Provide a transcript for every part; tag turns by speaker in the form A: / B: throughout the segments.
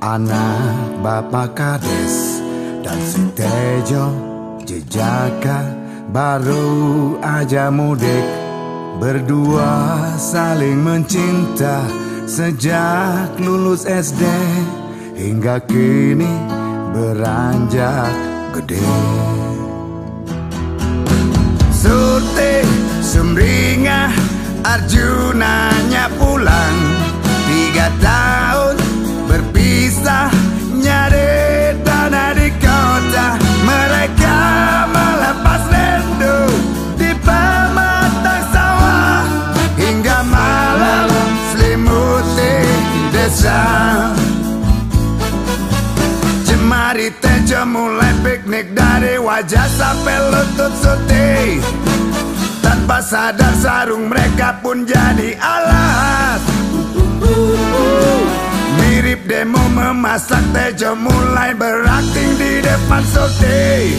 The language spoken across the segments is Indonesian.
A: Anak Bapak Kades dan si Tejo Jejaka baru aja mudik. Berdua saling mencinta sejak lulus SD Hingga kini beranjak gede. Surti Jemari tejo mulai piknik Dari wajah sampai lutut suti Tanpa sadar sarung mereka pun jadi alat Mirip demo memasak Tejo mulai berakting di depan Suti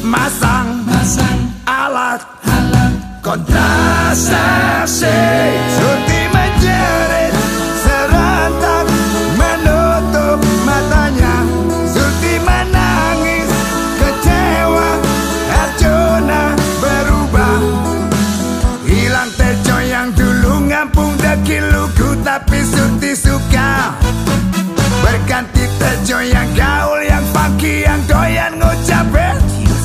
A: Masang
B: Masang
A: alat
B: alat
A: kontrasepsi. Suti Tejo yang gaul Yang funky yang doyan ngucapin.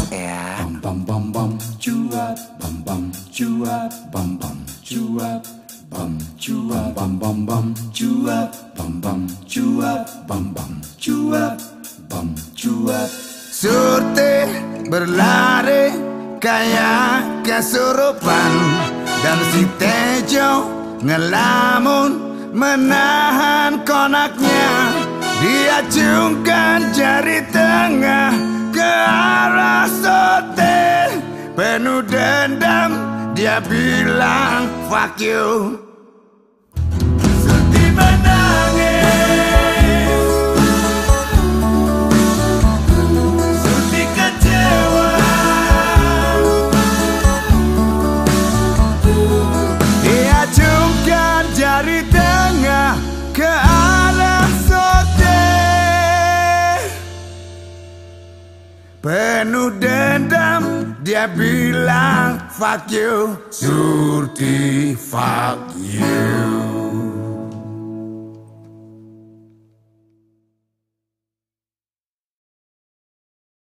A: Ya.
B: Bam bam bam cuap. Bam bam cuap. Bam bam cuap. Bam cuap. Bam bam bam cuap. Bam bam cuap. Bam bam cuap. Bam cuap.
A: Surti berlari kayak kesurupan. Dan si Tejo ngelamun menahan konaknya Dia jungkan jari tengah ke arah Surti Penuh dendam dia bilang fuck you Penuh dendam dia bilang fuck you. Surti fuck you